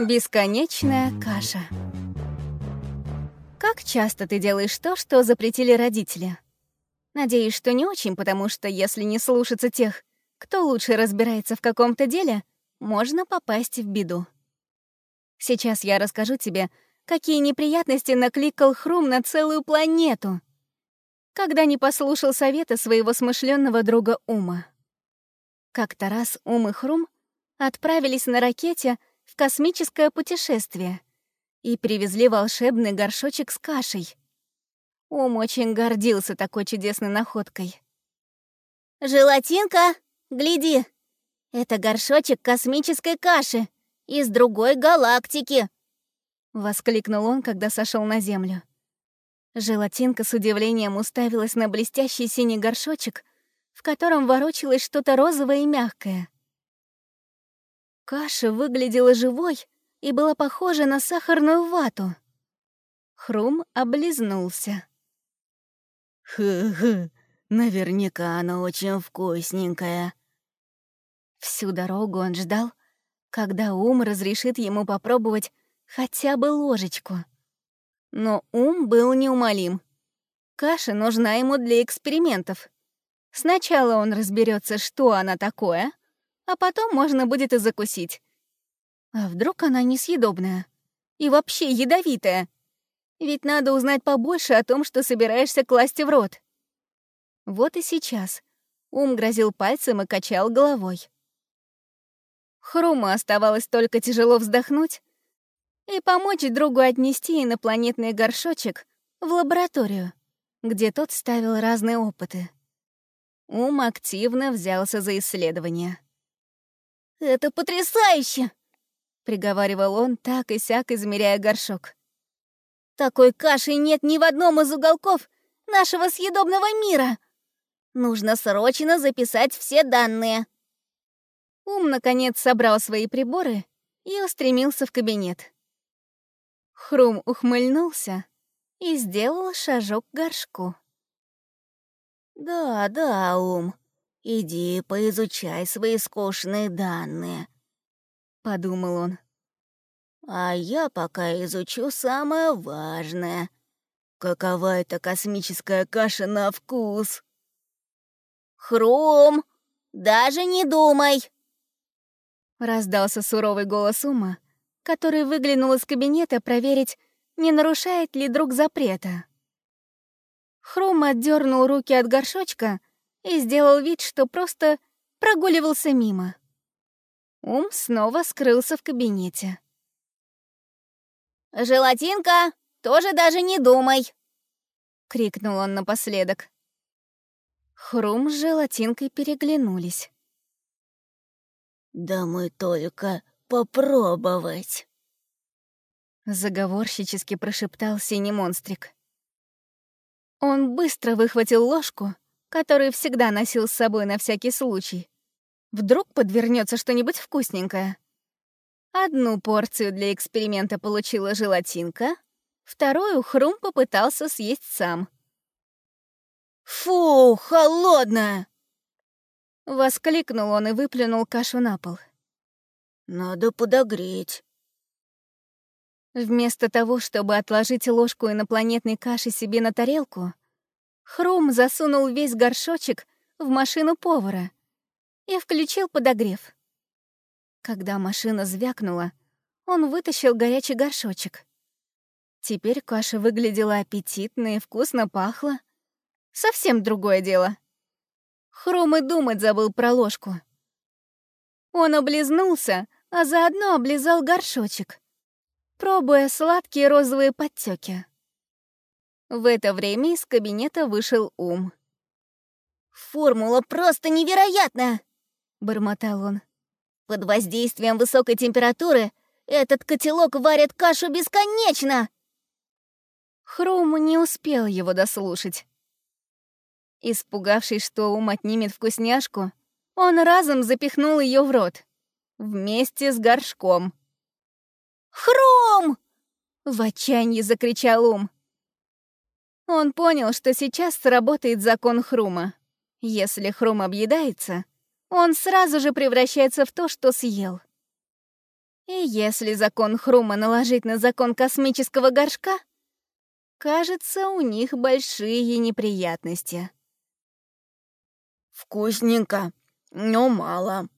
Бесконечная каша. Как часто ты делаешь то, что запретили родители? Надеюсь, что не очень, потому что если не слушаться тех, кто лучше разбирается в каком-то деле, можно попасть в беду. Сейчас я расскажу тебе, какие неприятности накликал Хрум на целую планету, когда не послушал совета своего смышленного друга Ума. Как-то раз Ум и Хрум отправились на ракете — в космическое путешествие и привезли волшебный горшочек с кашей. Ум очень гордился такой чудесной находкой. «Желатинка, гляди! Это горшочек космической каши из другой галактики!» — воскликнул он, когда сошел на Землю. Желатинка с удивлением уставилась на блестящий синий горшочек, в котором ворочалось что-то розовое и мягкое. Каша выглядела живой и была похожа на сахарную вату. Хрум облизнулся. «Хы-хы, наверняка она очень вкусненькая». Всю дорогу он ждал, когда ум разрешит ему попробовать хотя бы ложечку. Но ум был неумолим. Каша нужна ему для экспериментов. Сначала он разберется, что она такое — а потом можно будет и закусить. А вдруг она несъедобная? И вообще ядовитая? Ведь надо узнать побольше о том, что собираешься класть в рот. Вот и сейчас. Ум грозил пальцем и качал головой. Хрума оставалось только тяжело вздохнуть и помочь другу отнести инопланетный горшочек в лабораторию, где тот ставил разные опыты. Ум активно взялся за исследования. «Это потрясающе!» — приговаривал он, так и сяк, измеряя горшок. «Такой каши нет ни в одном из уголков нашего съедобного мира! Нужно срочно записать все данные!» Ум, наконец, собрал свои приборы и устремился в кабинет. Хрум ухмыльнулся и сделал шажок к горшку. «Да, да, Ум, «Иди поизучай свои скучные данные», — подумал он. «А я пока изучу самое важное. Какова эта космическая каша на вкус?» «Хрум, даже не думай!» Раздался суровый голос Ума, который выглянул из кабинета проверить, не нарушает ли друг запрета. Хрум отдернул руки от горшочка — и сделал вид, что просто прогуливался мимо. Ум снова скрылся в кабинете. «Желатинка, тоже даже не думай!» — крикнул он напоследок. Хрум с желатинкой переглянулись. «Да мы только попробовать!» Заговорщически прошептал синий монстрик. Он быстро выхватил ложку который всегда носил с собой на всякий случай. Вдруг подвернется что-нибудь вкусненькое. Одну порцию для эксперимента получила желатинка, вторую Хрум попытался съесть сам. «Фу, холодная!» Воскликнул он и выплюнул кашу на пол. «Надо подогреть». Вместо того, чтобы отложить ложку инопланетной каши себе на тарелку, Хрум засунул весь горшочек в машину повара и включил подогрев. Когда машина звякнула, он вытащил горячий горшочек. Теперь каша выглядела аппетитно и вкусно пахла. Совсем другое дело. Хрум и думать забыл про ложку. Он облизнулся, а заодно облизал горшочек, пробуя сладкие розовые подтеки. В это время из кабинета вышел Ум. «Формула просто невероятная!» — бормотал он. «Под воздействием высокой температуры этот котелок варит кашу бесконечно!» Хрум не успел его дослушать. Испугавшись, что Ум отнимет вкусняшку, он разом запихнул ее в рот. Вместе с горшком. «Хрум!» — в отчаянии закричал Ум. Он понял, что сейчас сработает закон Хрума. Если Хрум объедается, он сразу же превращается в то, что съел. И если закон Хрума наложить на закон космического горшка, кажется, у них большие неприятности. «Вкусненько, но мало»,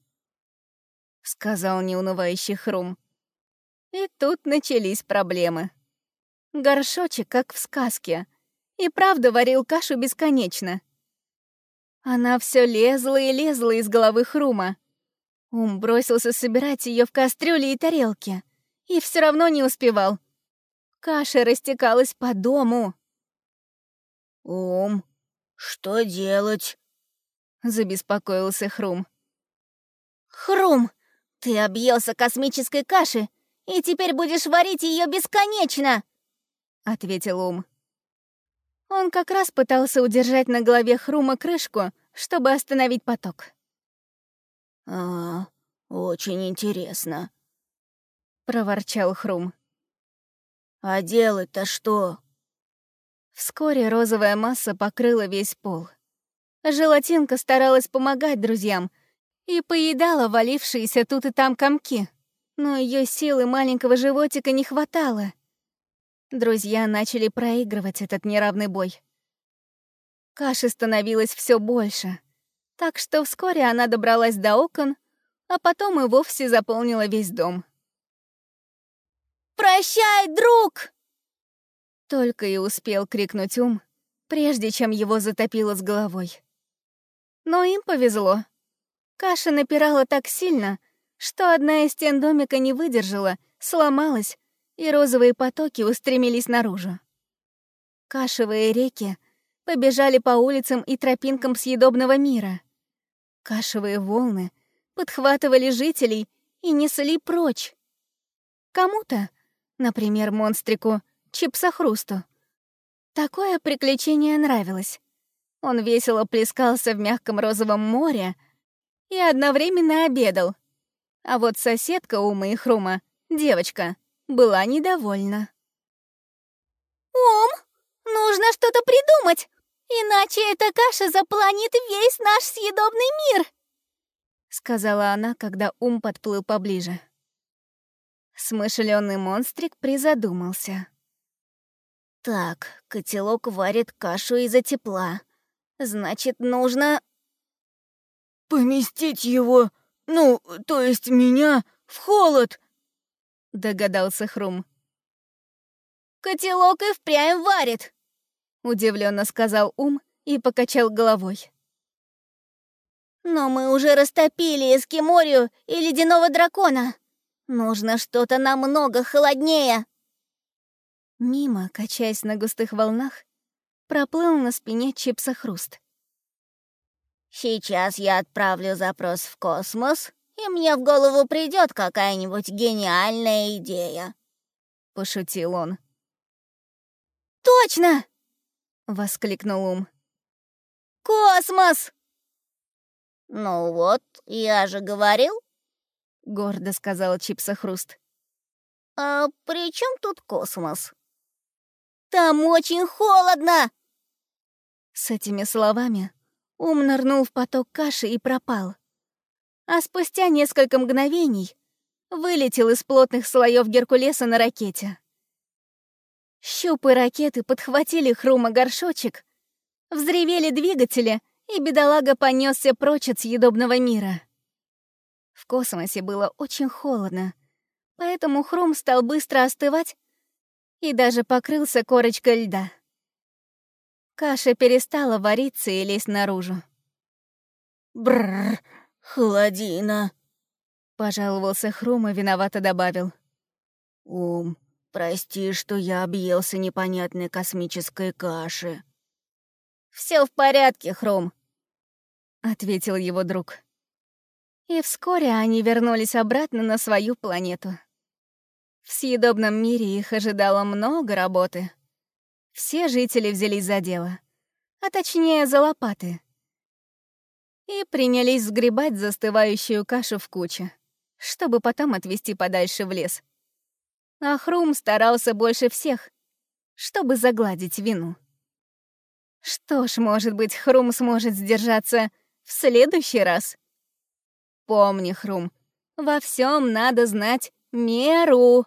— сказал неунывающий Хрум. И тут начались проблемы. Горшочек, как в сказке, и правда варил кашу бесконечно. Она все лезла и лезла из головы Хрума. Ум бросился собирать ее в кастрюли и тарелки. И все равно не успевал. Каша растекалась по дому. «Ум, что делать?» — забеспокоился Хрум. «Хрум, ты объелся космической каши и теперь будешь варить ее бесконечно!» — ответил Ум. Он как раз пытался удержать на голове Хрума крышку, чтобы остановить поток. «А, очень интересно», — проворчал Хрум. «А делать-то что?» Вскоре розовая масса покрыла весь пол. Желатинка старалась помогать друзьям и поедала валившиеся тут и там комки, но ее силы маленького животика не хватало. Друзья начали проигрывать этот неравный бой. Каши становилось все больше, так что вскоре она добралась до окон, а потом и вовсе заполнила весь дом. «Прощай, друг!» Только и успел крикнуть ум, прежде чем его затопило с головой. Но им повезло. Каша напирала так сильно, что одна из стен домика не выдержала, сломалась и розовые потоки устремились наружу. Кашевые реки побежали по улицам и тропинкам съедобного мира. Кашевые волны подхватывали жителей и несли прочь. Кому-то, например, монстрику Чипсохрусту, такое приключение нравилось. Он весело плескался в мягком розовом море и одновременно обедал. А вот соседка Ума и Хрума, девочка, была недовольна. «Ом, нужно что-то придумать, иначе эта каша запланит весь наш съедобный мир!» Сказала она, когда ум подплыл поближе. Смышленый монстрик призадумался. «Так, котелок варит кашу из-за тепла. Значит, нужно...» «Поместить его, ну, то есть меня, в холод!» Догадался Хрум. «Котелок и впрямь варит!» — удивленно сказал Ум и покачал головой. «Но мы уже растопили эскиморию и ледяного дракона. Нужно что-то намного холоднее!» Мимо, качаясь на густых волнах, проплыл на спине чипса хруст. «Сейчас я отправлю запрос в космос и мне в голову придет какая-нибудь гениальная идея», — пошутил он. «Точно!» — воскликнул Ум. «Космос!» «Ну вот, я же говорил», — гордо сказал Чипса Хруст. «А при чем тут космос?» «Там очень холодно!» С этими словами Ум нырнул в поток каши и пропал а спустя несколько мгновений вылетел из плотных слоев Геркулеса на ракете. Щупы ракеты подхватили хрума горшочек, взревели двигатели, и бедолага понесся прочь от съедобного мира. В космосе было очень холодно, поэтому хрум стал быстро остывать и даже покрылся корочкой льда. Каша перестала вариться и лезть наружу. Бррр, «Холодина», — пожаловался Хрум и виновато добавил. «Ум, прости, что я объелся непонятной космической каши». Все в порядке, Хрум», — ответил его друг. И вскоре они вернулись обратно на свою планету. В съедобном мире их ожидало много работы. Все жители взялись за дело, а точнее за лопаты — и принялись сгребать застывающую кашу в кучу, чтобы потом отвезти подальше в лес. А Хрум старался больше всех, чтобы загладить вину. Что ж, может быть, Хрум сможет сдержаться в следующий раз? Помни, Хрум, во всем надо знать меру.